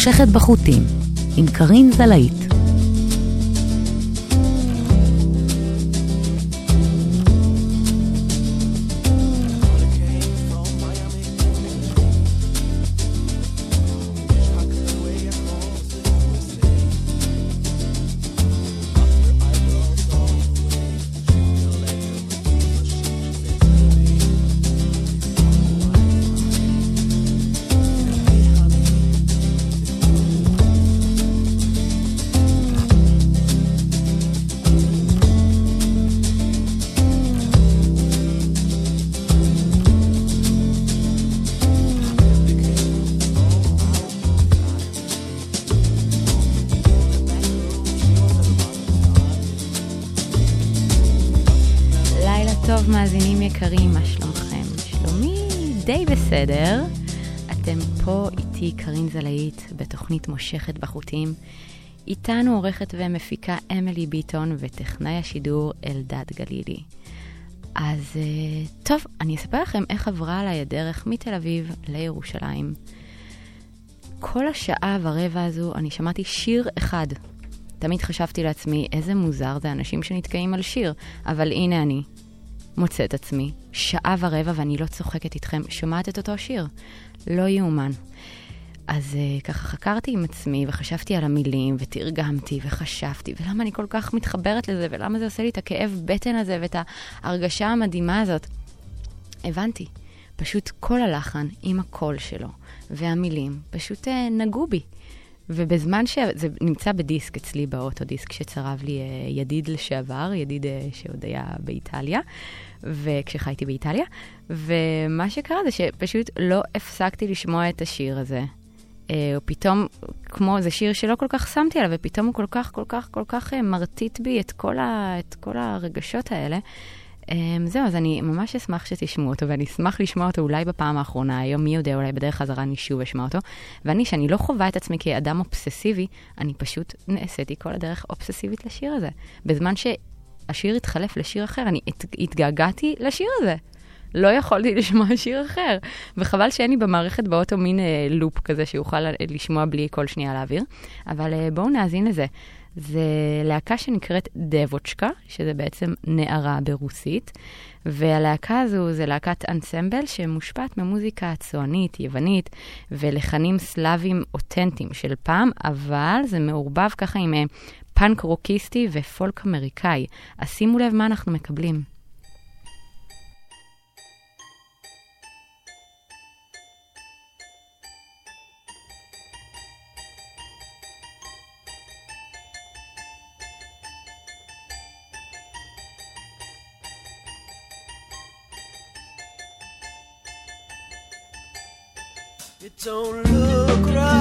מושכת בחוטים, עם קרין זלעית. מושכת בחוטים. איתנו עורכת ומפיקה אמילי ביטון וטכנאי השידור אלדד גלילי. אז אה, טוב, אני אספר לכם איך עברה עליי הדרך מתל אביב לירושלים. כל השעה ורבע הזו אני שמעתי שיר אחד. תמיד חשבתי לעצמי, איזה מוזר זה אנשים שנתקעים על שיר, אבל הנה אני, מוצאת עצמי, שעה ורבע ואני לא צוחקת איתכם, שומעת את אותו שיר. לא יאומן. אז uh, ככה חקרתי עם עצמי וחשבתי על המילים ותרגמתי וחשבתי ולמה אני כל כך מתחברת לזה ולמה זה עושה לי את הכאב בטן הזה ואת ההרגשה המדהימה הזאת. הבנתי, פשוט כל הלחן עם הקול שלו והמילים פשוט uh, נגעו בי. ובזמן שזה נמצא בדיסק אצלי באוטו, דיסק שצרב לי uh, ידיד לשעבר, ידיד uh, שעוד היה באיטליה, וכשחייתי באיטליה, ומה שקרה זה שפשוט לא הפסקתי לשמוע את השיר הזה. אה, או פתאום, כמו, זה שיר שלא כל כך שמתי עליו, ופתאום הוא כל כך, כל כך, כל כך אה, מרטיט בי את כל, ה, את כל הרגשות האלה. אה, זהו, אז אני ממש אשמח שתשמעו אותו, ואני אשמח לשמוע אותו אולי בפעם האחרונה, היום מי יודע, אולי בדרך חזרה אני שוב אשמע אותו. ואני, שאני לא חווה את עצמי כאדם אובססיבי, אני פשוט נעשיתי כל הדרך אובססיבית לשיר הזה. בזמן שהשיר התחלף לשיר אחר, אני התגעגעתי לשיר הזה. לא יכולתי לשמוע שיר אחר. וחבל שאין לי במערכת באוטו מין אה, לופ כזה שיוכל אה, לשמוע בלי כל שנייה לאוויר. אבל אה, בואו נאזין לזה. זה להקה שנקראת דבוצ'קה, שזה בעצם נערה ברוסית, והלהקה הזו זה להקת אנסמבל שמושפעת ממוזיקה צוענית, יוונית, ולחנים סלאבים אותנטיים של פעם, אבל זה מעורבב ככה עם אה, פאנק רוקיסטי ופולק אמריקאי. אז שימו לב מה אנחנו מקבלים. Don't look right.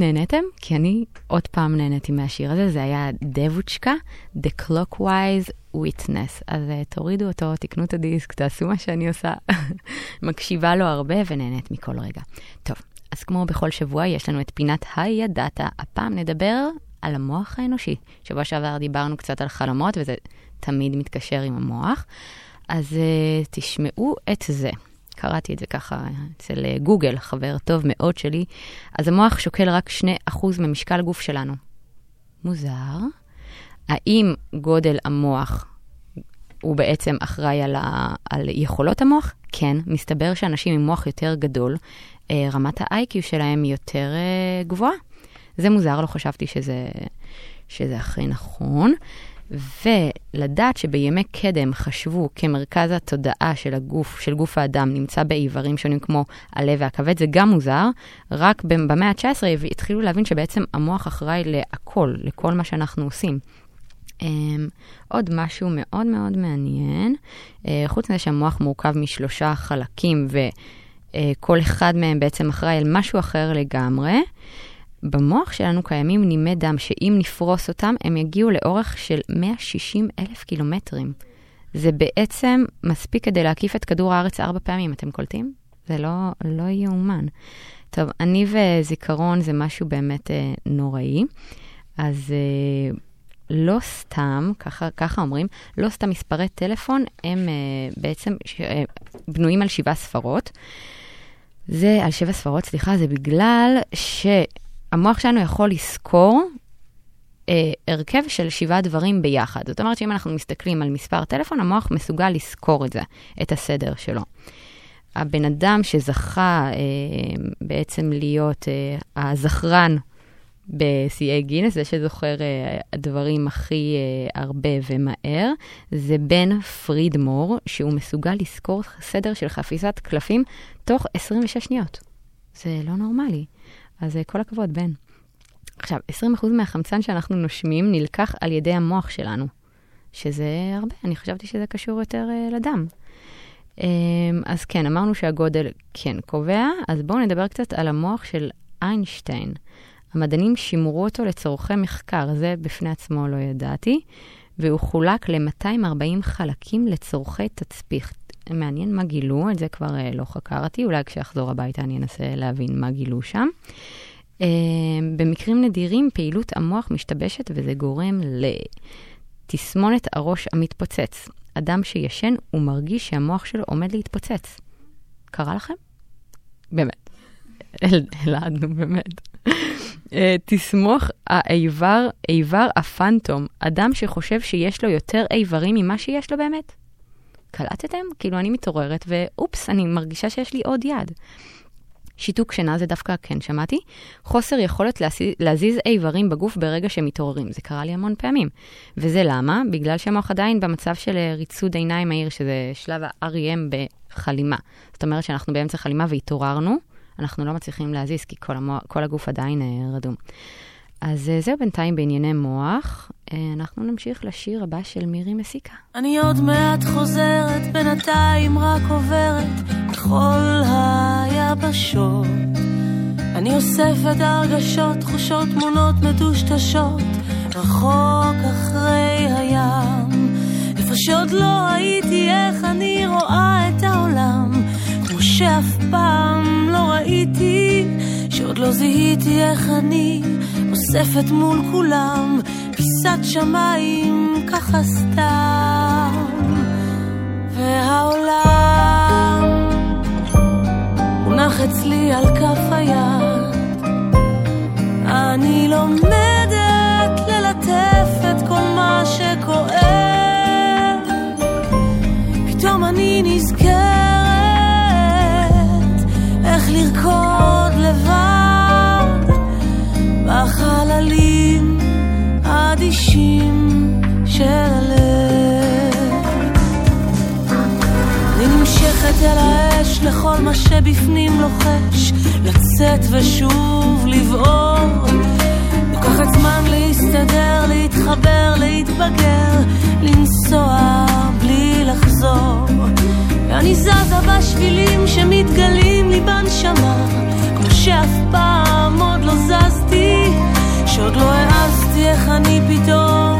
נהניתם? כי אני עוד פעם נהניתי מהשיר הזה, זה היה דבוצ'קה, The Clockwise Witness. אז uh, תורידו אותו, תקנו את הדיסק, תעשו מה שאני עושה. מקשיבה לו הרבה ונהנית מכל רגע. טוב, אז כמו בכל שבוע, יש לנו את פינת הידעת. הפעם נדבר על המוח האנושי. שבוע שעבר דיברנו קצת על חלומות, וזה תמיד מתקשר עם המוח. אז uh, תשמעו את זה. קראתי את זה ככה אצל אה, גוגל, חבר טוב מאוד שלי. אז המוח שוקל רק 2% ממשקל גוף שלנו. מוזר. האם גודל המוח הוא בעצם אחראי על, ה... על יכולות המוח? כן, מסתבר שאנשים עם מוח יותר גדול, אה, רמת ה-IQ שלהם יותר אה, גבוהה. זה מוזר, לא חשבתי שזה, שזה הכי נכון. ולדעת שבימי קדם חשבו כמרכז התודעה של הגוף, של גוף האדם, נמצא באיברים שונים כמו הלב והכבד, זה גם מוזר, רק במאה ה-19 התחילו להבין שבעצם המוח אחראי להכל, לכל מה שאנחנו עושים. Um, עוד משהו מאוד מאוד מעניין, uh, חוץ מזה שהמוח מורכב משלושה חלקים וכל uh, אחד מהם בעצם אחראי על משהו אחר לגמרי, במוח שלנו קיימים נימי דם שאם נפרוס אותם, הם יגיעו לאורך של 160 אלף קילומטרים. זה בעצם מספיק כדי להקיף את כדור הארץ ארבע פעמים, אתם קולטים? זה לא, לא יאומן. טוב, אני וזיכרון זה משהו באמת אה, נוראי. אז אה, לא סתם, ככה, ככה אומרים, לא סתם מספרי טלפון הם אה, בעצם ש, אה, בנויים על שבעה ספרות. זה, על שבע ספרות, סליחה, זה בגלל ש... המוח שלנו יכול לזכור אה, הרכב של שבעה דברים ביחד. זאת אומרת שאם אנחנו מסתכלים על מספר טלפון, המוח מסוגל לזכור את זה, את הסדר שלו. הבן אדם שזכה אה, בעצם להיות אה, הזכרן בשיאי גינס, זה שזוכר אה, דברים הכי אה, הרבה ומהר, זה בן פרידמור, שהוא מסוגל לזכור סדר של חפיסת קלפים תוך 26 שניות. זה לא נורמלי. אז אה, כל הכבוד, בן. עכשיו, 20% מהחמצן שאנחנו נושמים נלקח על ידי המוח שלנו, שזה הרבה, אני חשבתי שזה קשור יותר uh, לדם. Um, אז כן, אמרנו שהגודל כן קובע, אז בואו נדבר קצת על המוח של איינשטיין. המדענים שימרו אותו לצורכי מחקר, זה בפני עצמו לא ידעתי, והוא חולק ל-240 חלקים לצורכי תצפיך. מעניין מה גילו, את זה כבר uh, לא חקרתי, אולי כשאחזור הביתה אני אנסה להבין מה גילו שם. Uh, במקרים נדירים פעילות המוח משתבשת וזה גורם לתסמונת הראש המתפוצץ. אדם שישן, הוא מרגיש שהמוח שלו עומד להתפוצץ. קרה לכם? באמת. אלעדנו, באמת. Uh, תסמוך האיבר, איבר הפנטום, אדם שחושב שיש לו יותר איברים ממה שיש לו באמת. קלטתם? כאילו, אני מתעוררת, ואופס, אני מרגישה שיש לי עוד יד. שיתוק שינה זה דווקא כן שמעתי. חוסר יכולת להזיז, להזיז איברים בגוף ברגע שהם מתעוררים. זה קרה לי המון פעמים. וזה למה? בגלל שהמוח עדיין במצב של אה, ריצוד עיניים מהיר, שזה שלב ה-REM בחלימה. זאת אומרת שאנחנו באמצע חלימה והתעוררנו, אנחנו לא מצליחים להזיז כי כל, המוח, כל הגוף עדיין אה, רדום. אז אה, זהו בינתיים בענייני מוח. אה, אנחנו נמשיך לשיר הבא של מירי מסיקה. אני עוד מעט חוזרת, בינתיים רק עוברת בכל היבשות. אני אוספת הרגשות, תחושות, תמונות מדושדשות, רחוק אחרי הים. איפה שעוד לא הייתי, איך אני רואה את העולם, כמו שאף פעם לא ראיתי, שעוד לא זיהיתי איך אני אוספת מול כולם פיסת שמיים ככה סתם. והעולם מונח אצלי על כף היד. אני לומדת ללטף את כל מה שכואב. פתאום אני נזכרת של הלב. אני נמשכת אל האש לכל מה שבפנים לוחש, לצאת ושוב לבעור. לוקחת זמן להסתדר, להתחבר, להתבגר, לנסוע בלי לחזור. ואני זזה בשבילים שמתגלים לי בנשמה, כמו שאף פעם עוד לא זזתי עוד לא העזתי איך אני פתאום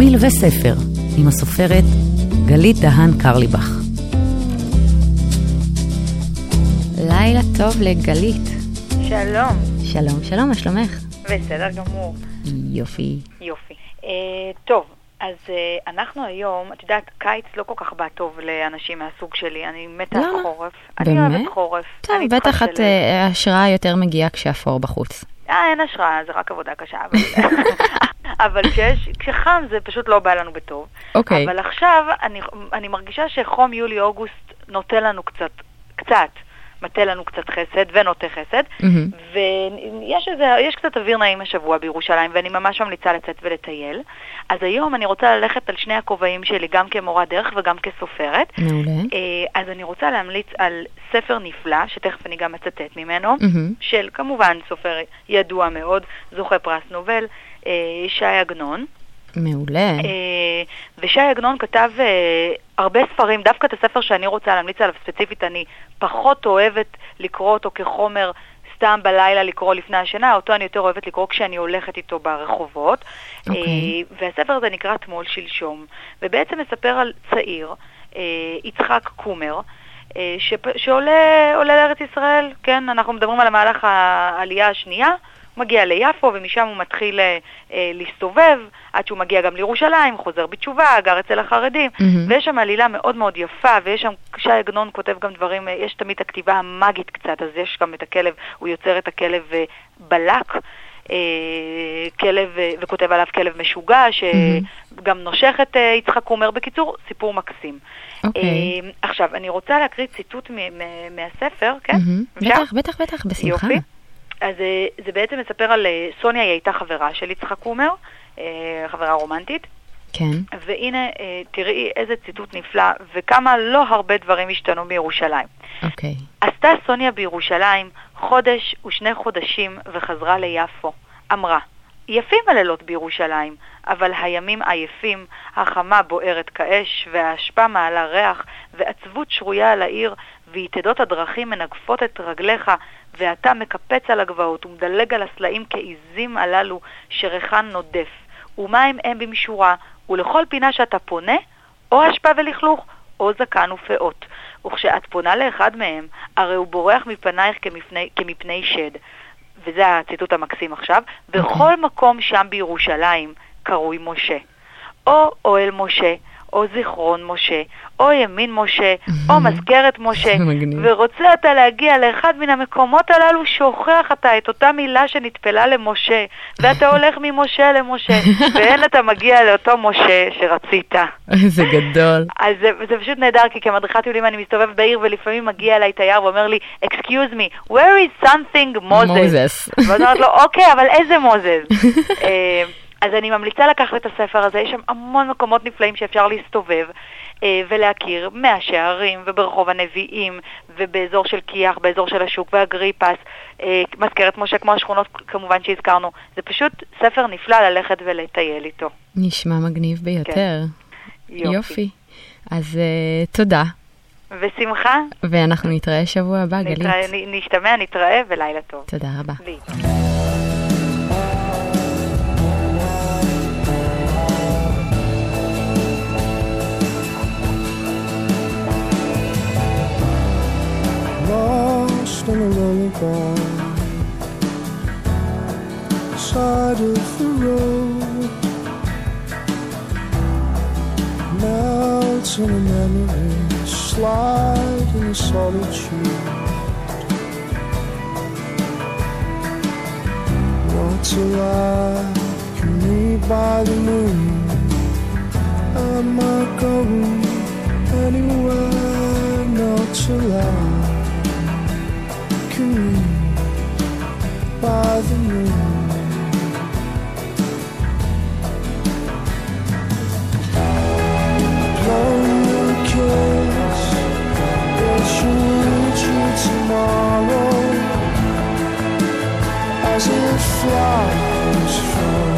תרמיל וספר, עם הסופרת גלית דהן קרליבך. לילה טוב לגלית. שלום. שלום, שלום, מה שלומך? בסדר גמור. יופי. יופי. Uh, טוב, אז uh, אנחנו היום, את יודעת, קיץ לא כל כך בא טוב לאנשים מהסוג שלי, אני מתה על חורף. באמת? אני אוהבת חורף. טוב, בטח את ההשראה uh, יותר מגיעה כשאפור בחוץ. אה, אין השראה, זה רק עבודה קשה. אבל, אבל כשיש, כשחם זה פשוט לא בא לנו בטוב. אוקיי. אבל עכשיו אני, אני מרגישה שחום יולי-אוגוסט נותן לנו קצת, קצת. מטה לנו קצת חסד ונוטה חסד, mm-hmm. ויש איזה, יש קצת אוויר נעים השבוע בירושלים, ואני ממש ממליצה לצאת ולטייל. אז היום אני רוצה ללכת על שני הכובעים שלי, גם כמורה דרך וגם כסופרת. מעולה. אה, אז אני רוצה להמליץ על ספר נפלא, שתכף אני גם אצטט ממנו, mm-hmm. של כמובן סופר ידוע מאוד, זוכה פרס נובל, אה, שי עגנון. מעולה. ושי עגנון כתב הרבה ספרים, דווקא את הספר שאני רוצה להמליץ עליו ספציפית, אני פחות אוהבת לקרוא אותו כחומר סתם בלילה לקרוא לפני השינה, אותו אני יותר אוהבת לקרוא כשאני הולכת איתו ברחובות. Okay. אוקיי. והספר הזה נקרא תמול שלשום, ובעצם מספר על צעיר, יצחק קומר, שעולה לארץ ישראל, כן, אנחנו מדברים על המהלך העלייה השנייה. מגיע ליפו ומשם הוא מתחיל אה, אה, להסתובב עד שהוא מגיע גם לירושלים, חוזר בתשובה, גר אצל החרדים, mm-hmm. ויש שם עלילה מאוד מאוד יפה, ויש שם, שי עגנון כותב גם דברים, אה, יש תמיד הכתיבה המאגית קצת, אז יש גם את הכלב, הוא יוצר את הכלב אה, בלק. אה, כלב, אה, וכותב עליו כלב משוגע, שגם. נושך את יצחק קומר. בקיצור, סיפור מקסים. Okay. אוקיי. עכשיו, אני רוצה להקריא ציטוט מהספר, כן? בטח, בטח, בטח, בשמחה. יופי. אז אה, זה בעצם מספר על אה, סוניה, היא הייתה חברה של יצחק קומר, אה, חברה רומנטית. כן. והנה, תראי איזה ציטוט נפלא, וכמה לא הרבה דברים השתנו בירושלים. אוקיי. עשתה סוניה בירושלים חודש ושני חודשים וחזרה ליפו. אמרה, יפים הלילות בירושלים, אבל הימים עייפים, החמה בוערת כאש, והאשפה מעלה ריח, ועצבות שרויה על העיר, ויתדות הדרכים מנגפות את רגליך, ואתה מקפץ על הגבעות ומדלג על הסלעים כעיזים הללו שריחן נודף. ומים הם במשורה, ולכל פינה שאתה פונה, או אשפה ולכלוך, או זקן ופאות. וכשאת פונה לאחד מהם, הרי הוא בורח מפנייך כמפני, כמפני שד. וזה הציטוט המקסים עכשיו, בכל מקום שם בירושלים קרוי משה. או אוהל משה, או זיכרון משה, או ימין משה, או מזכרת משה. ורוצה אתה להגיע לאחד מן המקומות הללו שהוכיח אתה את אותה מילה שנטפלה למשה, ואתה הולך ממשה למשה, ואין אתה מגיע לאותו משה שרצית. זה גדול. אז זה, זה פשוט נהדר, כי כמדריכת טיולים אני מסתובבת בעיר, ולפעמים מגיע אליי תייר ואומר לי, excuse me, where is something Moses? מוזס. ואז אומרת לו, אוקיי, אבל איזה מוזס? אז אני ממליצה לקחת את הספר הזה, יש שם המון מקומות נפלאים שאפשר להסתובב אה, ולהכיר, מהשערים וברחוב הנביאים ובאזור של כיח, באזור של השוק והגריפס, אה, מזכרת משה כמו השכונות כמובן שהזכרנו. זה פשוט ספר נפלא ללכת ולטייל איתו. נשמע מגניב ביותר. יופי. יופי. אז אה, תודה, ושמחה, ואנחנו נתראה שבוע הבא, גלית. נתראה, נ- נשתמע, נתראה ולילה טוב. תודה רבה. להתראות. Lost in a lullaby side of the road. Melt in a memory. Slide in a solitude. To lie can meet by the moon. Am I going anywhere? Not to lie to me by the moon. Tomorrow, as it flies from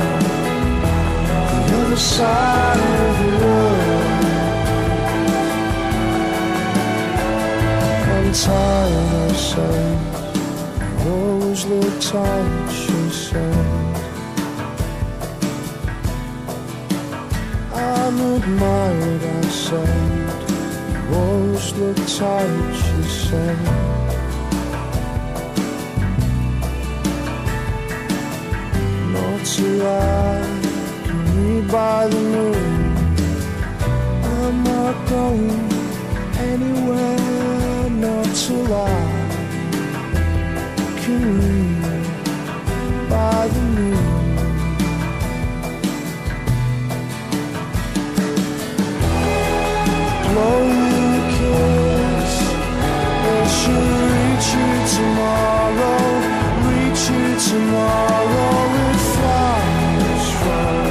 the other side of the world, I'm tired of saying was the time she said I'm admired, I said. Was the time she said. Naughty eye, me by the moon. I'm not going anywhere, not to lie by the moon. Blow a kiss. Reach you tomorrow. Reach you tomorrow. It flies from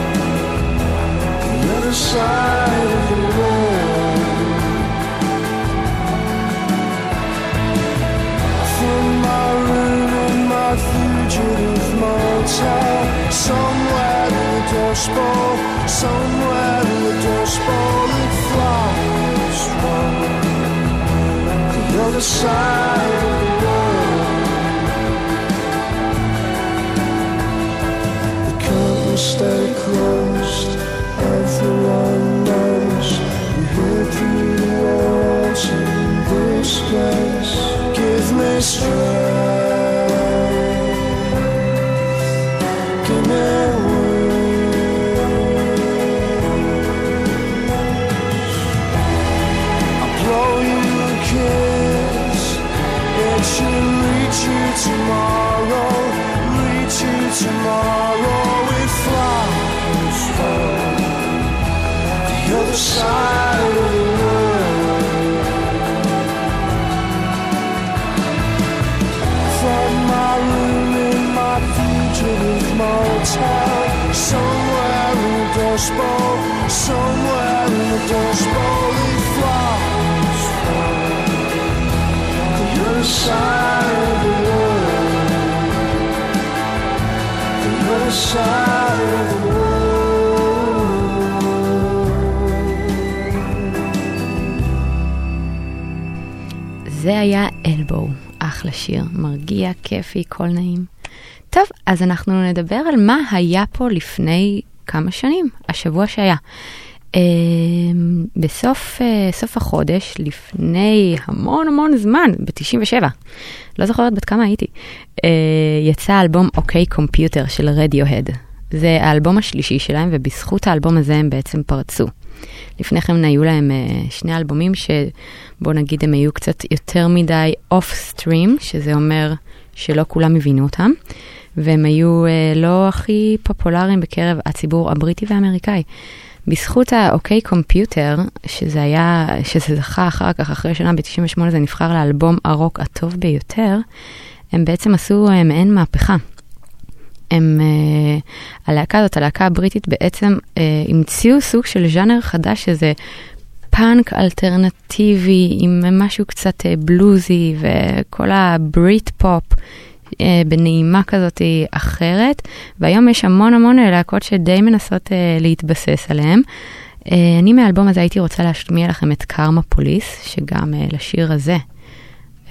the other side Dust Bowl Somewhere in the Dust Bowl It flies from. The other side of the world. The curtains stay closed Everyone knows. You hear through the walls in this place. Give me strength שיר, מרגיע, כיפי, קול נעים. טוב, אז אנחנו נדבר על מה היה פה לפני כמה שנים, השבוע שהיה. Uh, בסוף uh, סוף החודש, לפני המון המון זמן, ב-97, לא זוכרת בת כמה הייתי, uh, יצא האלבום אוקיי קומפיוטר של רדיוהד. זה האלבום השלישי שלהם, ובזכות האלבום הזה הם בעצם פרצו. לפני כן היו להם אה, שני אלבומים שבוא נגיד הם היו קצת יותר מדי off stream, שזה אומר שלא כולם הבינו אותם, והם היו אה, לא הכי פופולריים בקרב הציבור הבריטי והאמריקאי. בזכות ה OK Computer, שזה היה, שזה זכה אחר כך, אחרי שנה ב-98 זה נבחר לאלבום הרוק הטוב ביותר, הם בעצם עשו אה, מעין מהפכה. הם, אה, הלהקה הזאת, הלהקה הבריטית, בעצם אה, המציאו סוג של ז'אנר חדש, שזה פאנק אלטרנטיבי עם משהו קצת אה, בלוזי וכל ה Britpop אה, בנעימה כזאת אחרת, והיום יש המון המון להקות שדי מנסות אה, להתבסס עליהן. אני מהאלבום הזה הייתי רוצה להשמיע לכם את Karma Police, שגם לשיר הזה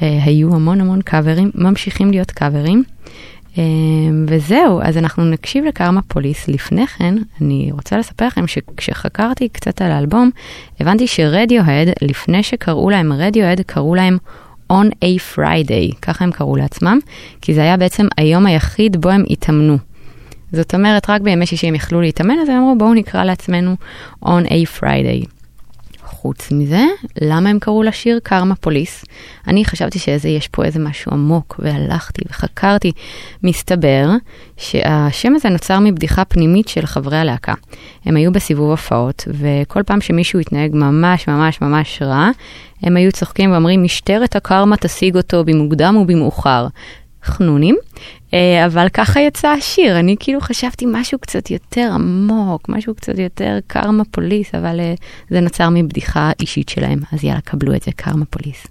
היו המון המון קאברים, ממשיכים להיות קאברים. אמ, וזהו, אז אנחנו נקשיב לקרמה פוליס. לפני כן, אני רוצה לספר לכם שכשחקרתי קצת על האלבום, הבנתי שרדיוהד, לפני שקראו להם רדיוהד, קראו להם On a Friday, ככה הם קראו לעצמם, כי זה היה בעצם היום היחיד בו הם התאמנו. זאת אומרת, רק בימי שישי הם יכלו להתאמן, אז הם אמרו בואו נקרא לעצמנו On a Friday. חוץ מזה, למה הם קראו לשיר קרמה פוליס? אני חשבתי שיש פה איזה משהו עמוק, והלכתי וחקרתי. מסתבר שהשם הזה נוצר מבדיחה פנימית של חברי הלהקה. הם היו בסיבוב הופעות, וכל פעם שמישהו התנהג ממש ממש ממש רע, הם היו צוחקים ואומרים, משטרת הקרמה תשיג אותו במוקדם ובמאוחר. חנונים, אה, אבל ככה יצא השיר, אני כאילו חשבתי משהו קצת יותר עמוק, משהו קצת יותר קרמה פוליס, אבל אה, זה נוצר מבדיחה אישית שלהם, אז יאללה, קבלו את זה, קרמה פוליס.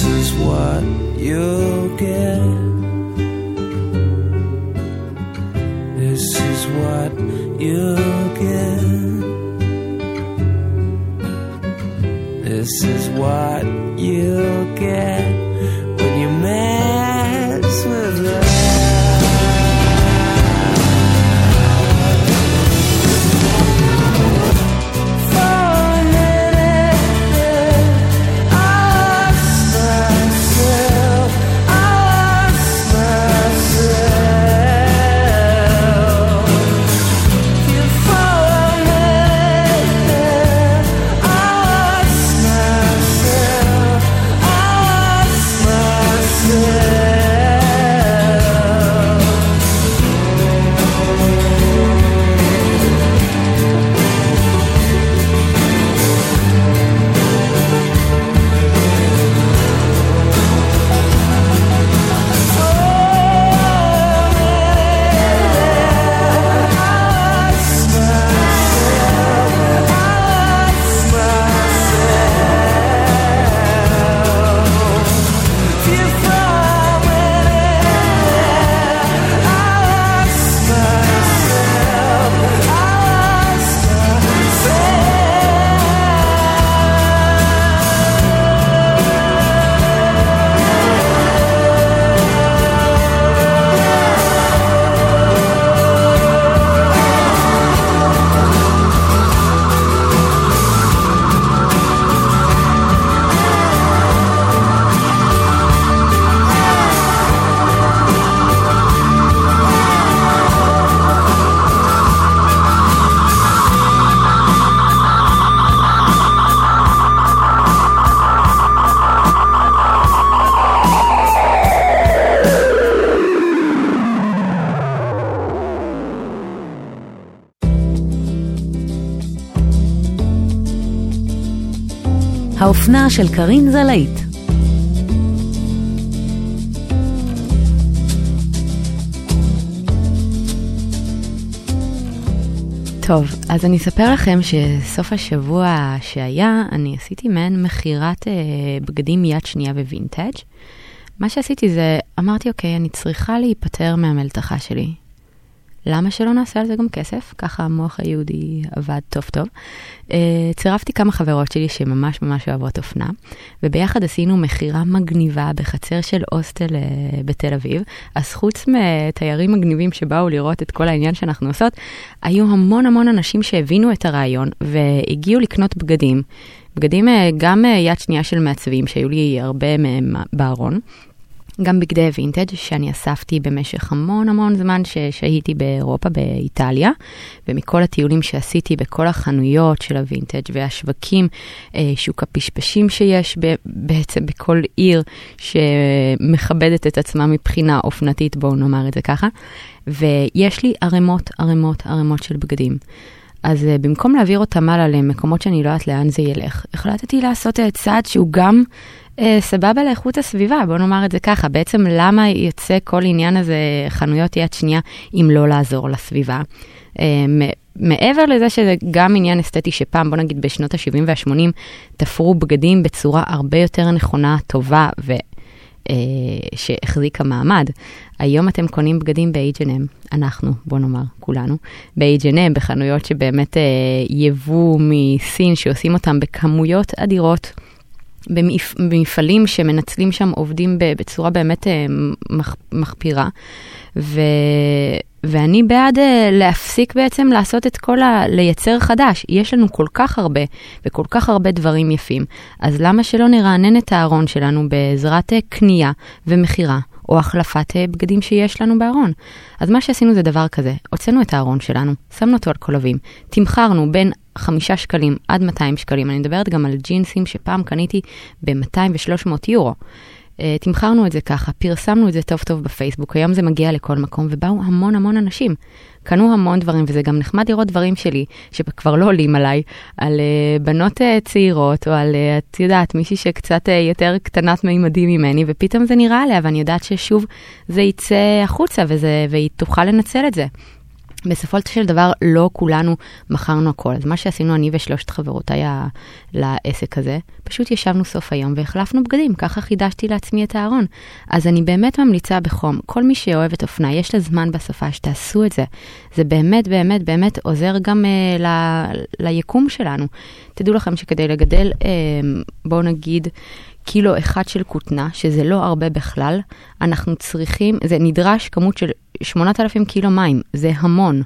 this is what you'll get. This is what you'll get. This is what you'll האופנה של קרין זלעית. טוב, אז אני אספר לכם שסוף השבוע שהיה, אני עשיתי מעין מכירת אה, בגדים יד שנייה ווינטג'. מה שעשיתי זה, אמרתי, אוקיי, אני צריכה להיפטר מהמלתחה שלי. למה שלא נעשה על זה גם כסף? ככה המוח היהודי עבד טוב טוב. Uh, צירפתי כמה חברות שלי שממש ממש אוהבות אופנה, וביחד עשינו מכירה מגניבה בחצר של הוסטל uh, בתל אביב. אז חוץ מתיירים מגניבים שבאו לראות את כל העניין שאנחנו עושות, היו המון המון אנשים שהבינו את הרעיון והגיעו לקנות בגדים. בגדים uh, גם יד שנייה של מעצבים, שהיו לי הרבה מהם בארון. גם בגדי וינטג' שאני אספתי במשך המון המון זמן ששהיתי באירופה, באיטליה, ומכל הטיולים שעשיתי בכל החנויות של הווינטג' והשווקים, אה, שוק הפשפשים שיש בעצם בכל עיר שמכבדת את עצמה מבחינה אופנתית, בואו נאמר את זה ככה, ויש לי ערימות, ערימות, ערימות של בגדים. אז uh, במקום להעביר אותם הלאה למקומות שאני לא יודעת לאן זה ילך, החלטתי לעשות uh, צעד שהוא גם אה, סבבה לאיכות הסביבה, בוא נאמר את זה ככה. בעצם למה יוצא כל עניין הזה חנויות יד שנייה אם לא לעזור לסביבה? אה, מעבר לזה שזה גם עניין אסתטי שפעם, בוא נגיד בשנות ה-70 וה-80, תפרו בגדים בצורה הרבה יותר נכונה, טובה ו... אה, שהחזיקה מעמד. היום אתם קונים בגדים ב-H&M, אנחנו, בוא נאמר, כולנו, ב-H&M, בחנויות שבאמת אה, יבוא מסין, שעושים אותם בכמויות אדירות. במפ... במפעלים שמנצלים שם עובדים בצורה באמת אה, מח... מחפירה. ו... ואני בעד uh, להפסיק בעצם לעשות את כל ה... לייצר חדש. יש לנו כל כך הרבה וכל כך הרבה דברים יפים, אז למה שלא נרענן את הארון שלנו בעזרת uh, קנייה ומכירה או החלפת בגדים שיש לנו בארון? אז מה שעשינו זה דבר כזה, הוצאנו את הארון שלנו, שמנו אותו על קולבים, תמכרנו בין חמישה שקלים עד 200 שקלים. אני מדברת גם על ג'ינסים שפעם קניתי ב-200 ו-300 יורו. Uh, תמכרנו את זה ככה, פרסמנו את זה טוב טוב בפייסבוק, היום זה מגיע לכל מקום, ובאו המון המון אנשים. קנו המון דברים, וזה גם נחמד לראות דברים שלי, שכבר לא עולים עליי, על uh, בנות uh, צעירות, או על, uh, את יודעת, מישהי שקצת uh, יותר קטנת מימדים ממני, ופתאום זה נראה עליה, ואני יודעת ששוב זה יצא החוצה, וזה, והיא תוכל לנצל את זה. בסופו של דבר לא כולנו מכרנו הכל. אז מה שעשינו אני ושלושת חברותיי לעסק הזה, פשוט ישבנו סוף היום והחלפנו בגדים, ככה חידשתי לעצמי את הארון. אז אני באמת ממליצה בחום, כל מי שאוהב את אופנה, יש לה זמן בשפה שתעשו את זה. זה באמת באמת באמת עוזר גם uh, ל, ליקום שלנו. תדעו לכם שכדי לגדל, uh, בואו נגיד, קילו אחד של כותנה, שזה לא הרבה בכלל, אנחנו צריכים, זה נדרש כמות של 8,000 קילו מים, זה המון,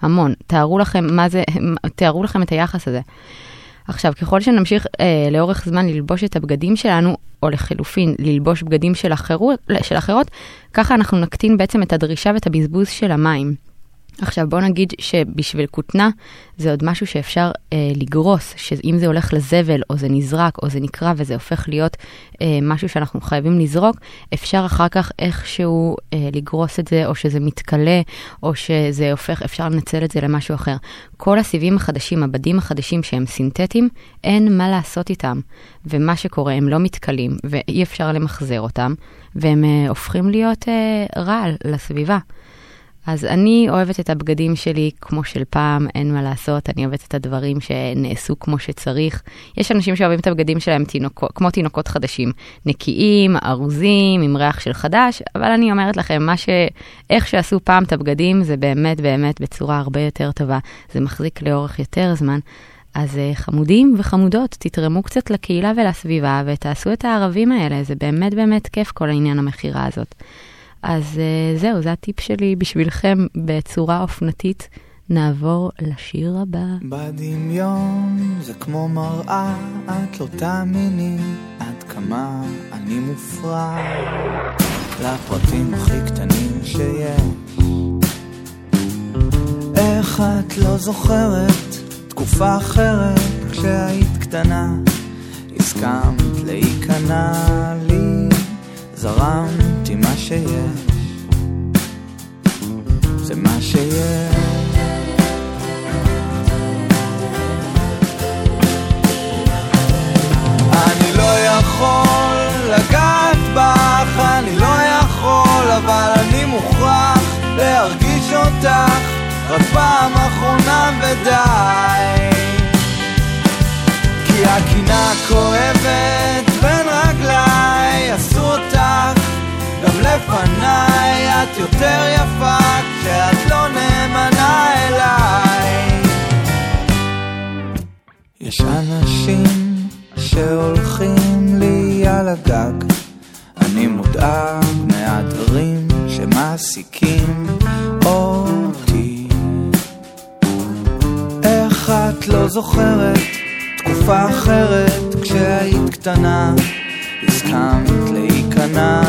המון. תארו לכם מה זה, תארו לכם את היחס הזה. עכשיו, ככל שנמשיך אה, לאורך זמן ללבוש את הבגדים שלנו, או לחלופין, ללבוש בגדים של, אחרות, של אחרות, ככה אנחנו נקטין בעצם את הדרישה ואת הבזבוז של המים. עכשיו בוא נגיד שבשביל כותנה זה עוד משהו שאפשר אה, לגרוס, שאם זה הולך לזבל או זה נזרק או זה נקרע וזה הופך להיות אה, משהו שאנחנו חייבים לזרוק, אפשר אחר כך איכשהו אה, לגרוס את זה או שזה מתכלה או שזה הופך, אפשר לנצל את זה למשהו אחר. כל הסיבים החדשים, הבדים החדשים שהם סינתטיים, אין מה לעשות איתם. ומה שקורה, הם לא מתכלים ואי אפשר למחזר אותם והם אה, הופכים להיות אה, רעל לסביבה. אז אני אוהבת את הבגדים שלי כמו של פעם, אין מה לעשות, אני אוהבת את הדברים שנעשו כמו שצריך. יש אנשים שאוהבים את הבגדים שלהם תינוק, כמו תינוקות חדשים, נקיים, ארוזים, עם ריח של חדש, אבל אני אומרת לכם, מה ש... איך שעשו פעם את הבגדים, זה באמת באמת בצורה הרבה יותר טובה. זה מחזיק לאורך יותר זמן. אז uh, חמודים וחמודות, תתרמו קצת לקהילה ולסביבה ותעשו את הערבים האלה, זה באמת באמת כיף כל העניין המכירה הזאת. אז uh, זהו, זה הטיפ שלי בשבילכם בצורה אופנתית. נעבור לשיר הבא. בדמיון זה כמו מראה, את לא תאמיני עד כמה אני מופרע לפרטים הכי קטנים שיש. איך את לא זוכרת תקופה אחרת כשהיית קטנה, הסכמת להיכנע לי, זרמתי מה שיש, זה מה שיש. אני לא יכול לגעת בך, אני לא יכול, אבל אני מוכרח להרגיש אותך רק פעם אחרונה ודי. כי הקינה כואבת לפניי, את יותר יפה כשאת לא נאמנה אליי. יש אנשים שהולכים לי על הגג, אני מודאג מהדברים שמעסיקים אותי. איך את לא זוכרת תקופה אחרת כשהיית קטנה, הסכמת להיכנע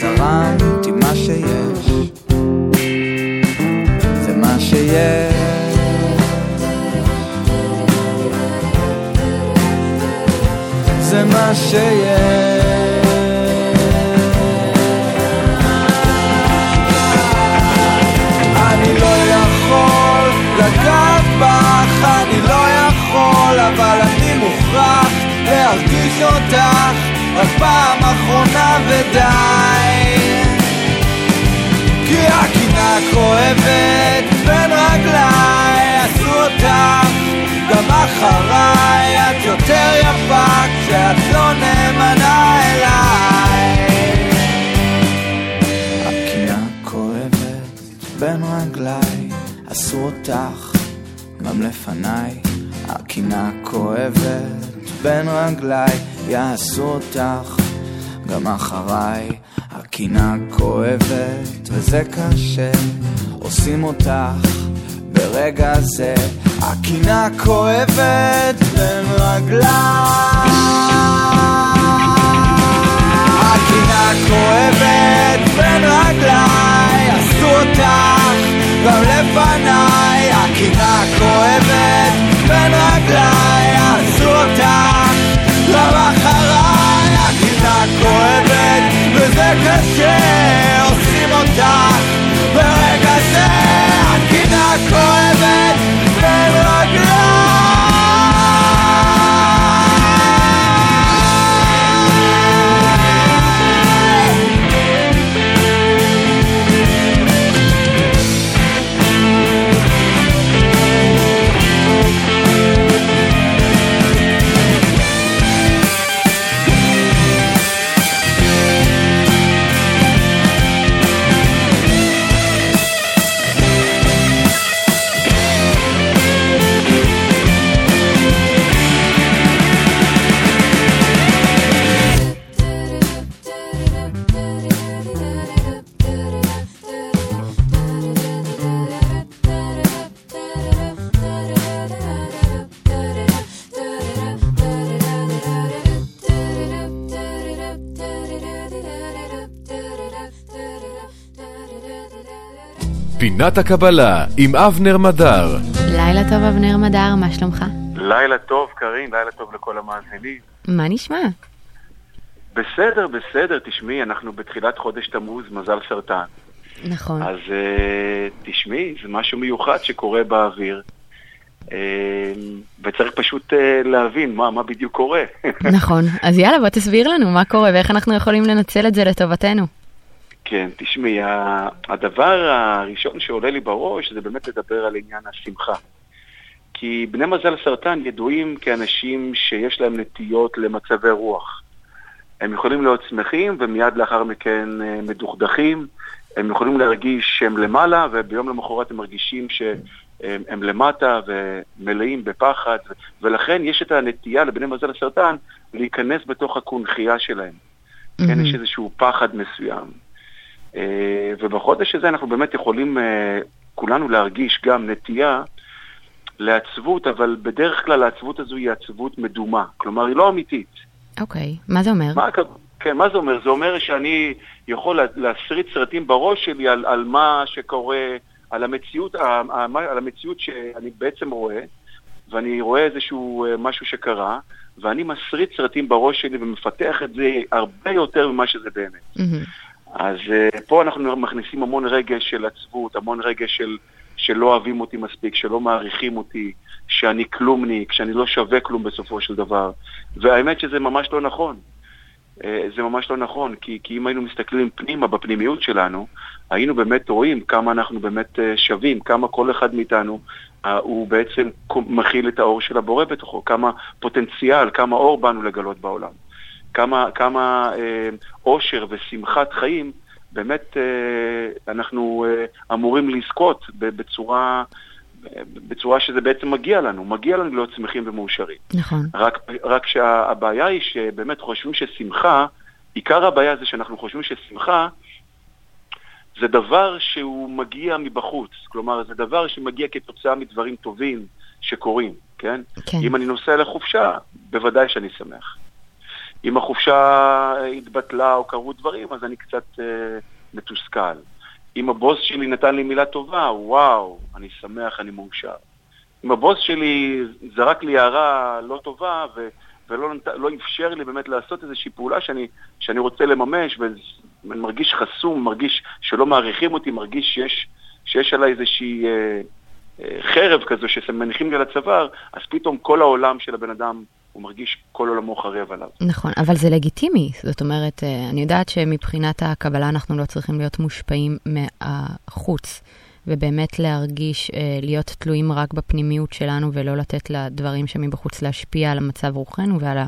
זרמתי מה שיש, זה מה שיש. זה מה שיש. לא לא להרגיש אותך רק פעם אחרונה ודי. הקינה כואבת בין רגליי, עשו אותך גם אחריי, את יותר יפה כשאת לא נאמנה אליי. הקינה כואבת בין רגליי, עשו אותך גם לפניי. הקינה כואבת בין רגליי, יעשו אותך גם אחריי. הקינה כואבת וזה קשה, עושים אותך ברגע זה. הקינה כואבת בין רגליי. הקינה כואבת בין רגליי, עשו אותך גם לפניי. הקינה כואבת בין רגליי, עשו אותך גם אחריי. הקינה כואבת וזה קשה, עושים אותך ברגע זה. הקינה פינת הקבלה עם אבנר מדר. לילה טוב, אבנר מדר, מה שלומך? לילה טוב, קארין, לילה טוב לכל המאזינים. מה נשמע? בסדר, בסדר, תשמעי, אנחנו בתחילת חודש תמוז, מזל סרטן. נכון. אז uh, תשמעי, זה משהו מיוחד שקורה באוויר, uh, וצריך פשוט uh, להבין מה, מה בדיוק קורה. נכון. אז יאללה, בוא תסביר לנו מה קורה ואיך אנחנו יכולים לנצל את זה לטובתנו. כן, תשמעי, הדבר הראשון שעולה לי בראש זה באמת לדבר על עניין השמחה. כי בני מזל סרטן ידועים כאנשים שיש להם נטיות למצבי רוח. הם יכולים להיות שמחים ומיד לאחר מכן אה, מדוכדכים, הם יכולים להרגיש שהם למעלה וביום למחרת הם מרגישים שהם הם למטה ומלאים בפחד, ולכן יש את הנטייה לבני מזל הסרטן להיכנס בתוך הקונכייה שלהם. כן, יש איזשהו פחד מסוים. אה, ובחודש הזה אנחנו באמת יכולים אה, כולנו להרגיש גם נטייה לעצבות, אבל בדרך כלל העצבות הזו היא עצבות מדומה. כלומר, היא לא אמיתית. אוקיי, מה זה אומר? מה, כן, מה זה אומר? זה אומר שאני יכול לה- להסריט סרטים בראש שלי על, על מה שקורה, על המציאות, על המציאות שאני בעצם רואה, ואני רואה איזשהו אה, משהו שקרה, ואני מסריט סרטים בראש שלי ומפתח את זה הרבה יותר ממה שזה באמת. מהמם. אז uh, פה אנחנו מכניסים המון רגש של עצבות, המון רגש של שלא אוהבים אותי מספיק, שלא מעריכים אותי, שאני כלומניק, שאני לא שווה כלום בסופו של דבר. והאמת שזה ממש לא נכון. אה, זה ממש לא נכון, כי, כי אם היינו מסתכלים פנימה, בפנימיות שלנו, היינו באמת רואים כמה אנחנו באמת אה, שווים, כמה כל אחד מאיתנו אה, הוא בעצם מכיל את האור של הבורא בתוכו, כמה פוטנציאל, כמה אור באנו לגלות בעולם, כמה, כמה אה, אושר ושמחת חיים באמת אה, אנחנו אה, אמורים לזכות בצורה... בצורה שזה בעצם מגיע לנו, מגיע לנו להיות שמחים ומאושרים. נכון. רק, רק שהבעיה היא שבאמת חושבים ששמחה, עיקר הבעיה זה שאנחנו חושבים ששמחה זה דבר שהוא מגיע מבחוץ, כלומר זה דבר שמגיע כתוצאה מדברים טובים שקורים, כן? כן. אם אני נוסע לחופשה, בוודאי שאני שמח. אם החופשה התבטלה או קרו דברים, אז אני קצת uh, מתוסכל. אם הבוס שלי נתן לי מילה טובה, וואו, אני שמח, אני מאושר. אם הבוס שלי זרק לי הערה לא טובה ו, ולא נת, לא אפשר לי באמת לעשות איזושהי פעולה שאני, שאני רוצה לממש, ואני מרגיש חסום, מרגיש שלא מעריכים אותי, מרגיש שיש, שיש עליי איזושהי אה, אה, חרב כזו שמניחים לי על הצוואר, אז פתאום כל העולם של הבן אדם הוא מרגיש כל עולמו חרב עליו. נכון, אבל זה לגיטימי. זאת אומרת, אה, אני יודעת שמבחינת הקבלה אנחנו לא צריכים להיות מושפעים מהחוץ, ובאמת להרגיש, אה, להיות תלויים רק בפנימיות שלנו, ולא לתת לדברים שמבחוץ להשפיע על המצב רוחנו ועל ה,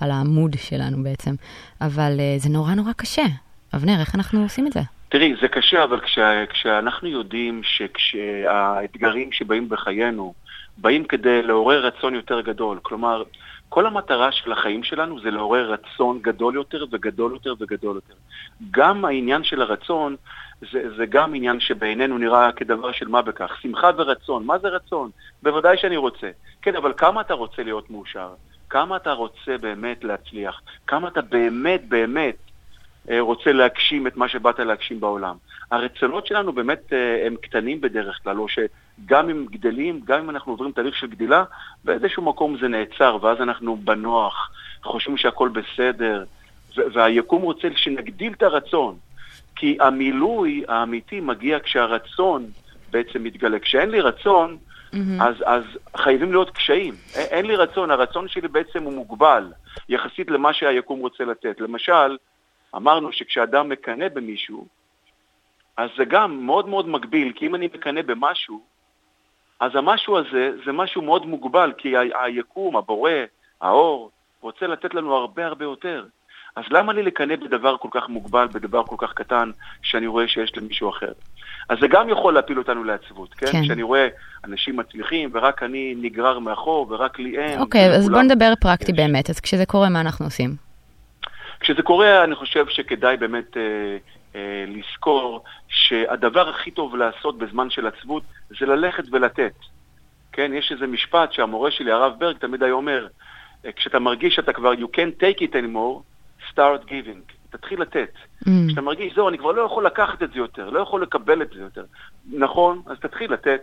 על העמוד שלנו בעצם. אבל אה, זה נורא נורא קשה. אבנר, איך אנחנו עושים את זה? תראי, זה קשה, אבל כשה, כשאנחנו יודעים שכשהאתגרים שבאים בחיינו באים כדי לעורר רצון יותר גדול, כלומר, כל המטרה של החיים שלנו זה לעורר רצון גדול יותר וגדול יותר וגדול יותר. גם העניין של הרצון זה, זה גם עניין שבעינינו נראה כדבר של מה בכך. שמחה ורצון, מה זה רצון? בוודאי שאני רוצה. כן, אבל כמה אתה רוצה להיות מאושר? כמה אתה רוצה באמת להצליח? כמה אתה באמת באמת אה, רוצה להגשים את מה שבאת להגשים בעולם? הרצונות שלנו באמת אה, הם קטנים בדרך כלל, או שגם אם גדלים, גם אם אנחנו עוברים תהליך של גדילה, באיזשהו מקום זה נעצר, ואז אנחנו בנוח, חושבים שהכל בסדר, והיקום רוצה שנגדיל את הרצון. כי המילוי האמיתי מגיע כשהרצון בעצם מתגלה. כשאין לי רצון, mm-hmm. אז, אז חייבים להיות קשיים. אין, אין לי רצון, הרצון שלי בעצם הוא מוגבל, יחסית למה שהיקום רוצה לתת. למשל, אמרנו שכשאדם מקנא במישהו, אז זה גם מאוד מאוד מגביל, כי אם אני מקנא במשהו, אז המשהו הזה זה משהו מאוד מוגבל, כי ה- היקום, הבורא, האור, רוצה לתת לנו הרבה הרבה יותר. אז למה לי לקנא בדבר כל כך מוגבל, בדבר כל כך קטן, שאני רואה שיש למישהו אחר? אז זה גם יכול להפיל אותנו לעצבות, כן? כן. כשאני רואה אנשים מצליחים, ורק אני נגרר מאחור, ורק לי אין. אוקיי, אז בוא נדבר פרקטי יש. באמת. אז כשזה קורה, מה אנחנו עושים? כשזה קורה, אני חושב שכדאי באמת... אה, אה, לזכור שהדבר הכי טוב לעשות בזמן של עצבות זה ללכת ולתת. כן, יש איזה משפט שהמורה שלי, הרב ברג, תמיד היה אומר, אה, כשאתה מרגיש שאתה כבר, you can't take it anymore, start giving. תתחיל לתת. Mm. כשאתה מרגיש, זהו, אני כבר לא יכול לקחת את זה יותר, לא יכול לקבל את זה יותר. נכון, אז תתחיל לתת.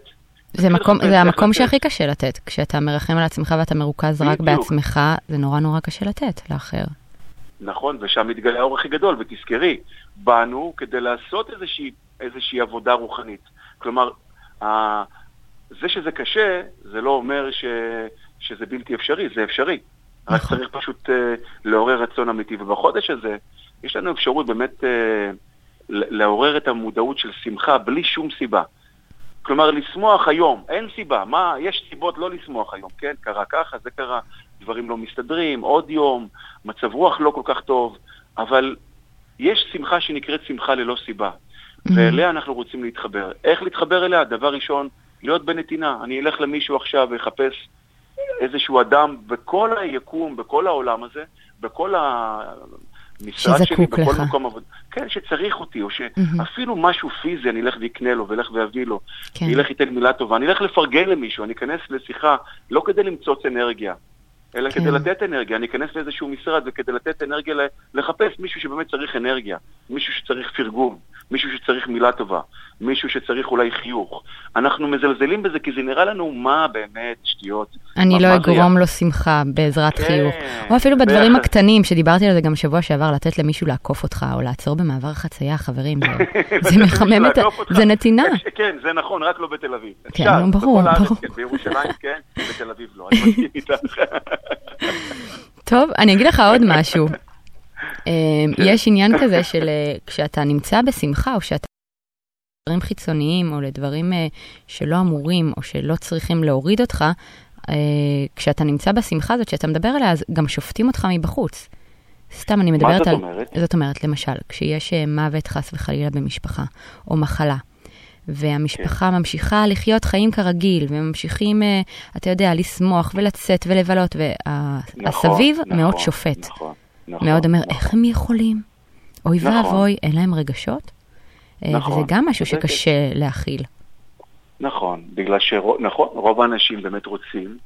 זה, מקום, זה המקום לתת. שהכי קשה לתת. כשאתה מרחם על עצמך ואתה מרוכז רק בעצמך, זה נורא נורא קשה לתת לאחר. נכון, ושם מתגלה האור הכי גדול, ותזכרי, באנו כדי לעשות איזושהי, איזושהי עבודה רוחנית. כלומר, ה... זה שזה קשה, זה לא אומר ש... שזה בלתי אפשרי, זה אפשרי. רק נכון. צריך פשוט uh, לעורר רצון אמיתי. ובחודש הזה, יש לנו אפשרות באמת uh, לעורר את המודעות של שמחה בלי שום סיבה. כלומר, לשמוח היום, אין סיבה. מה, יש סיבות לא לשמוח היום, כן? קרה ככה, זה קרה, דברים לא מסתדרים, עוד יום, מצב רוח לא כל כך טוב, אבל יש שמחה שנקראת שמחה ללא סיבה, mm-hmm. ואליה אנחנו רוצים להתחבר. איך להתחבר אליה? דבר ראשון, להיות בנתינה. אני אלך למישהו עכשיו ואחפש איזשהו אדם בכל היקום, בכל העולם הזה, בכל המשרד שלי, בכל לך. מקום עבודה. כן, שצריך אותי, או שאפילו mm-hmm. משהו פיזי, אני אלך ואקנה לו, ואלך ואביא לו, כן. אני אלך ייתן מילה טובה, אני אלך לפרגן למישהו, אני אכנס לשיחה, לא כדי למצוץ אנרגיה, אלא כן. כדי לתת אנרגיה. אני אכנס לאיזשהו משרד וכדי לתת אנרגיה, לחפש מישהו שבאמת צריך אנרגיה, מישהו שצריך פרגון, מישהו שצריך מילה טובה, מישהו שצריך אולי חיוך. אנחנו מזלזלים בזה כי זה נראה לנו מה באמת שטויות. אני לא אגרום לו שמחה בעזרת כן, חיוך. או אפילו בדברים. הקטנים, שדיברתי על זה גם שבוע שעבר, לתת למישהו לעקוף אותך, או לעצור במעבר חצייה, חברים, זה, זה מחמם את ה... זה נתינה. כן, זה נכון, רק לא בתל אביב. כן, ברור, ברור. כן, בירושלים כן, בתל אביב לא, אני מסכים איתך. טוב, אני אגיד לך עוד משהו. אמ, כן. יש עניין כזה של אה, כשאתה נמצא בשמחה, או שאתה... דברים חיצוניים, או לדברים אה, שלא אמורים, או שלא צריכים להוריד אותך, אה, כשאתה נמצא בשמחה הזאת, שאתה מדבר עליה, אז גם שופטים אותך מבחוץ. סתם, אני מדברת זאת על... אומרת? זאת אומרת, למשל, כשיש מוות חס וחלילה במשפחה, או מחלה, והמשפחה כן. ממשיכה לחיות חיים כרגיל, וממשיכים, אה, אתה יודע, לשמוח ולצאת ולבלות, נכון, והסביב נכון, מאוד שופט. נכון, נכון, מאוד אומר, נכון. איך הם יכולים? אוי נכון. ואבוי, אין להם רגשות? אה, נכון, וזה גם משהו. שקשה להכיל. נכון, בגלל שנכון, רוב האנשים באמת רוצים,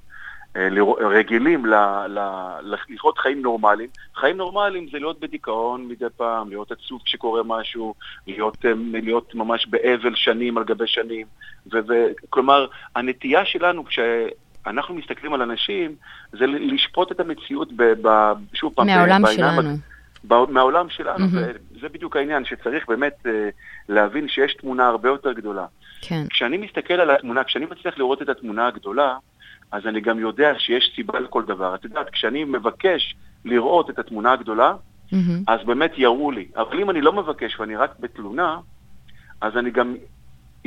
רגילים ל, ל, לחיות חיים נורמליים. חיים נורמליים זה להיות בדיכאון מדי פעם, להיות עצוב כשקורה משהו, להיות, אה, להיות ממש באבל שנים על גבי שנים. כלומר, הנטייה שלנו כשאנחנו מסתכלים על אנשים, זה לשפוט את המציאות, ב, ב, שוב פעם, מהעולם שלנו. ב- מהעולם שלנו, מהמם. וזה בדיוק העניין, שצריך באמת אה, להבין שיש תמונה הרבה יותר גדולה. כן. כשאני מסתכל על התמונה, כשאני מצליח לראות את התמונה הגדולה, אז אני גם יודע שיש סיבה לכל דבר. את יודעת, כשאני מבקש לראות את התמונה הגדולה, מהמם. אז באמת יראו לי. אבל אם אני לא מבקש ואני רק בתלונה, אז אני גם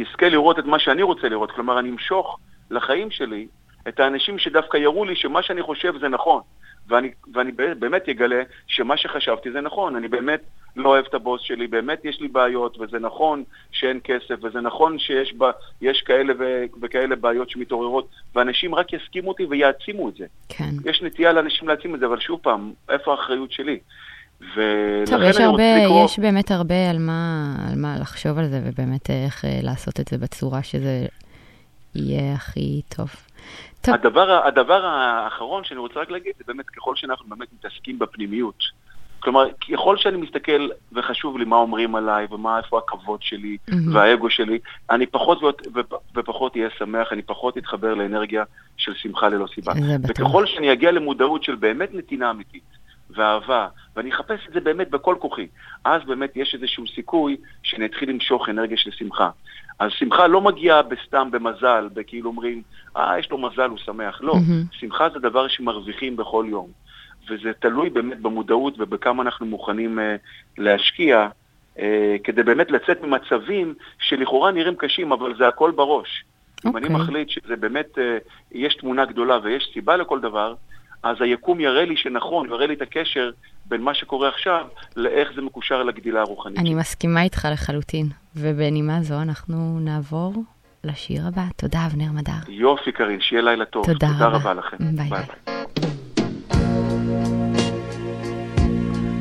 אזכה לראות את מה שאני רוצה לראות. כלומר, אני אמשוך לחיים שלי את האנשים שדווקא יראו לי שמה שאני חושב זה נכון. ואני, ואני באמת אגלה שמה שחשבתי זה נכון. אני באמת לא אוהב את הבוס שלי, באמת יש לי בעיות, וזה נכון שאין כסף, וזה נכון שיש בה, יש כאלה ו, וכאלה בעיות שמתעוררות, ואנשים רק יסכימו אותי ויעצימו את זה. כן. יש נטייה לאנשים להעצים את זה, אבל שוב פעם, איפה האחריות שלי? טוב, יש הרבה, לקרוא... יש באמת הרבה על מה, על מה לחשוב על זה, ובאמת אה, איך אה, לעשות את זה בצורה שזה יהיה הכי טוב. טוב, הדבר, הדבר האחרון שאני רוצה רק להגיד, זה באמת ככל שאנחנו באמת מתעסקים בפנימיות. כלומר, ככל שאני מסתכל וחשוב לי מה אומרים עליי ומה, איפה הכבוד שלי מהמם. והאגו שלי, אני פחות ויות- ופ- ופחות אהיה שמח, אני פחות אתחבר לאנרגיה של שמחה ללא סיבה. וככל שאני אגיע למודעות של באמת נתינה אמיתית ואהבה, ואני אחפש את זה באמת בכל כוחי, אז באמת יש איזשהו סיכוי שאני אתחיל למשוך אנרגיה של שמחה. אז שמחה לא מגיעה בסתם במזל, בכאילו אומרים, אה, יש לו מזל, הוא שמח. לא, מהמם. שמחה זה דבר שמרוויחים בכל יום. וזה תלוי באמת במודעות ובכמה אנחנו מוכנים אה, להשקיע, אה, כדי באמת לצאת ממצבים שלכאורה נראים קשים, אבל זה הכל בראש. אם אני אוקיי. מחליט שזה באמת, אה, יש תמונה גדולה ויש סיבה לכל דבר, אז היקום יראה לי שנכון, יראה לי את הקשר בין מה שקורה עכשיו לאיך זה מקושר לגדילה הרוחנית. אני מסכימה איתך לחלוטין. ובנימה זו אנחנו נעבור לשיר הבא. תודה, אבנר מדר. יופי, קארין, שיהיה לילה טוב. תודה תודה רבה. רבה לכם. ביי ביי.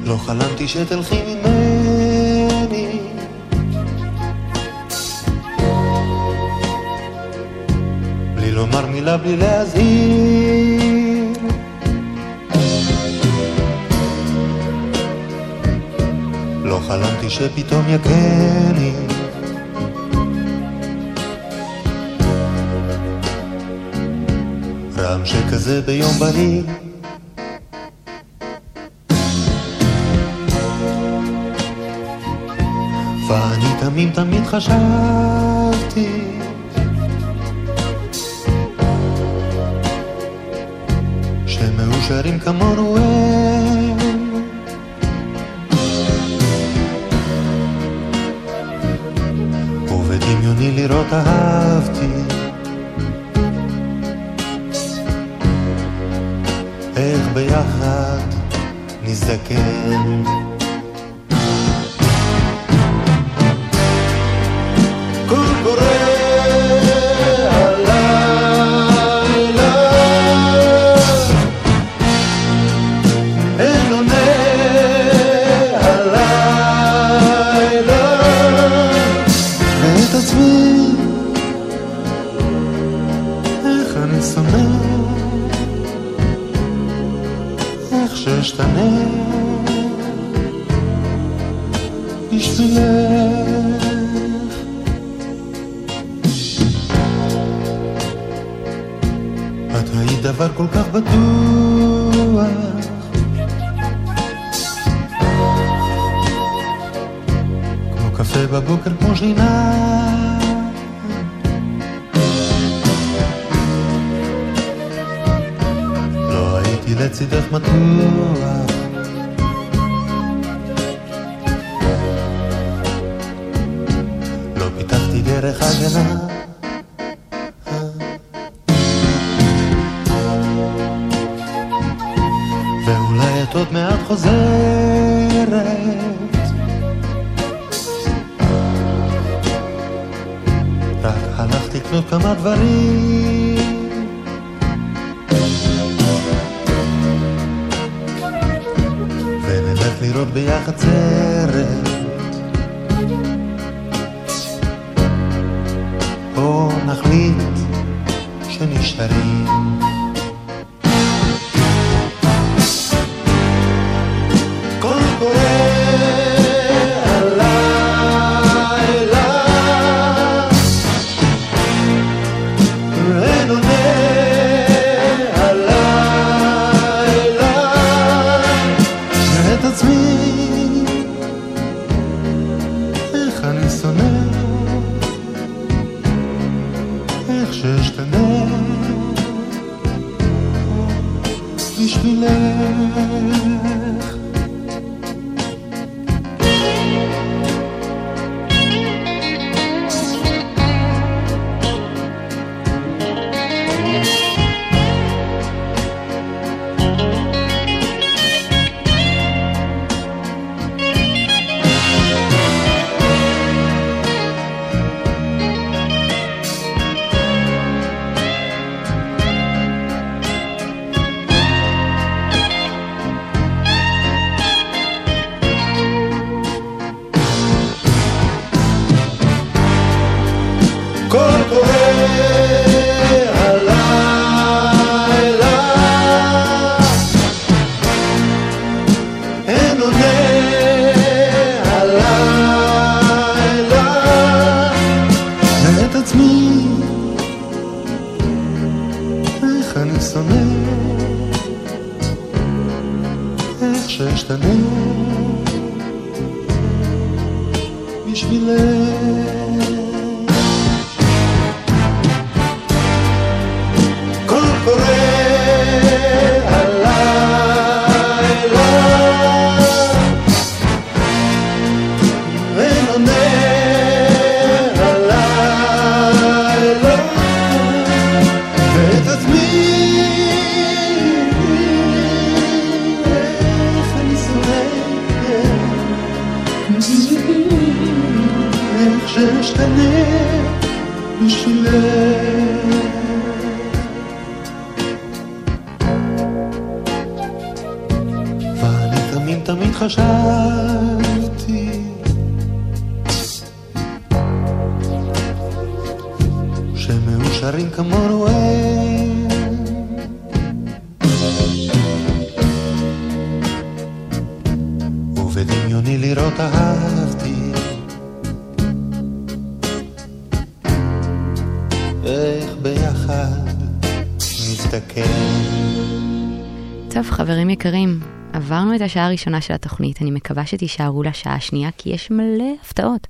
לא חלמתי שתלכי ממני. בלי לומר מילה, בלי להזהיר. לא חלמתי שפתאום יכני רעם שכזה ביום בהיר ואני תמים תמיד חשבתי שמאושרים כמונו הם. ובדמיוני לראות אהבתי איך ביחד נזדקן איך שאשתנה בשבילך את היית דבר כל כך בטוח כמו קפה בבוקר, כמו שינה לא הייתי או נחליט שנשארים. את השעה הראשונה של התוכנית, אני מקווה שתישארו לשעה השנייה, כי יש מלא הפתעות.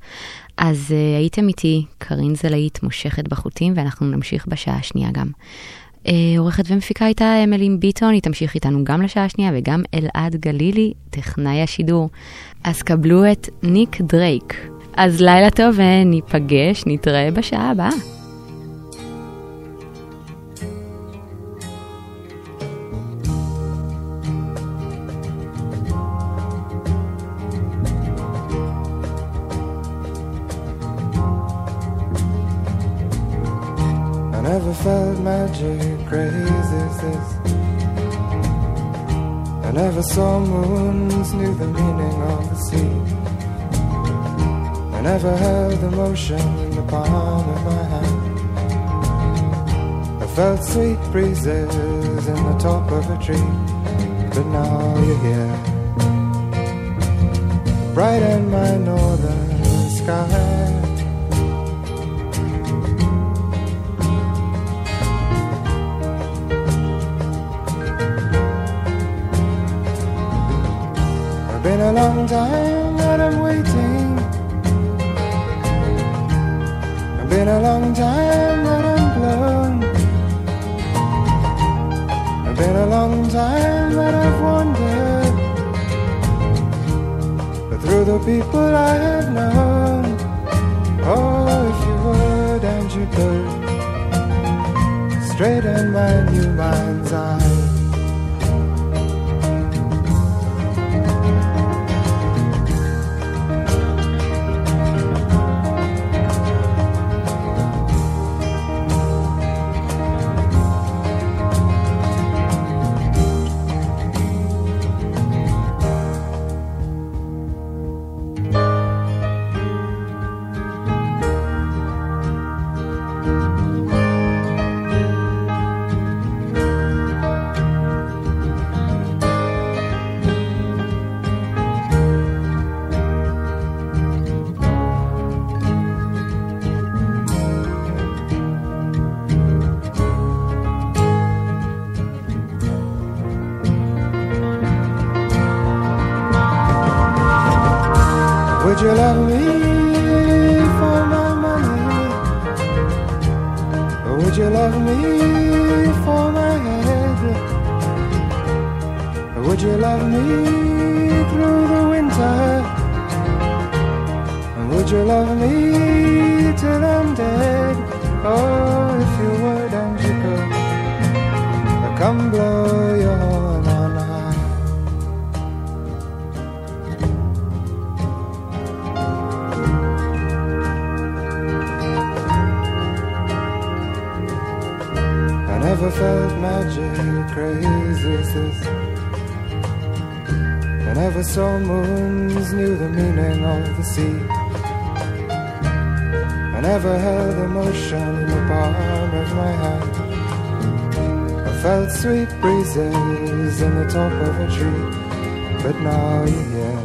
אז uh, הייתם איתי, קרין זלעית מושכת בחוטים, ואנחנו נמשיך בשעה השנייה גם. Uh, עורכת ומפיקה הייתה אמילי ביטון, היא תמשיך איתנו גם לשעה השנייה, וגם אלעד גלילי, טכנאי השידור. אז קבלו את ניק דרייק. אז לילה טוב וניפגש, נתראה בשעה הבאה. Never felt magic crazy this. I never saw moons, knew the meaning of the sea. I never held emotion in the palm of my hand. I felt sweet breezes in the top of a tree, but now you're here. Bright in my northern sky. Been a long time that I'm waiting. It's been a long time that I'm blown. It's been a long time that I've wandered. But through the people I have known, oh, if you would and you could straighten my new mind's eye. Would you love me for my money? Would you love me for my head? Would you love me through the winter? Would you love me till I'm dead? Oh, I felt magic this. I never saw moons, knew the meaning of the sea. I never held emotion in the palm of my hand. I felt sweet breezes in the top of a tree, but now you're here.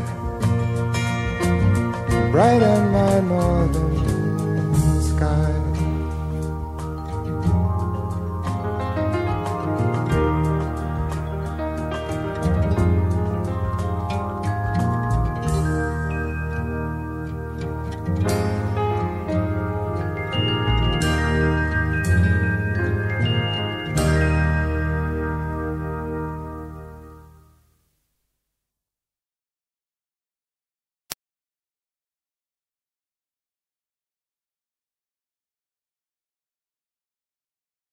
Brighten my northern.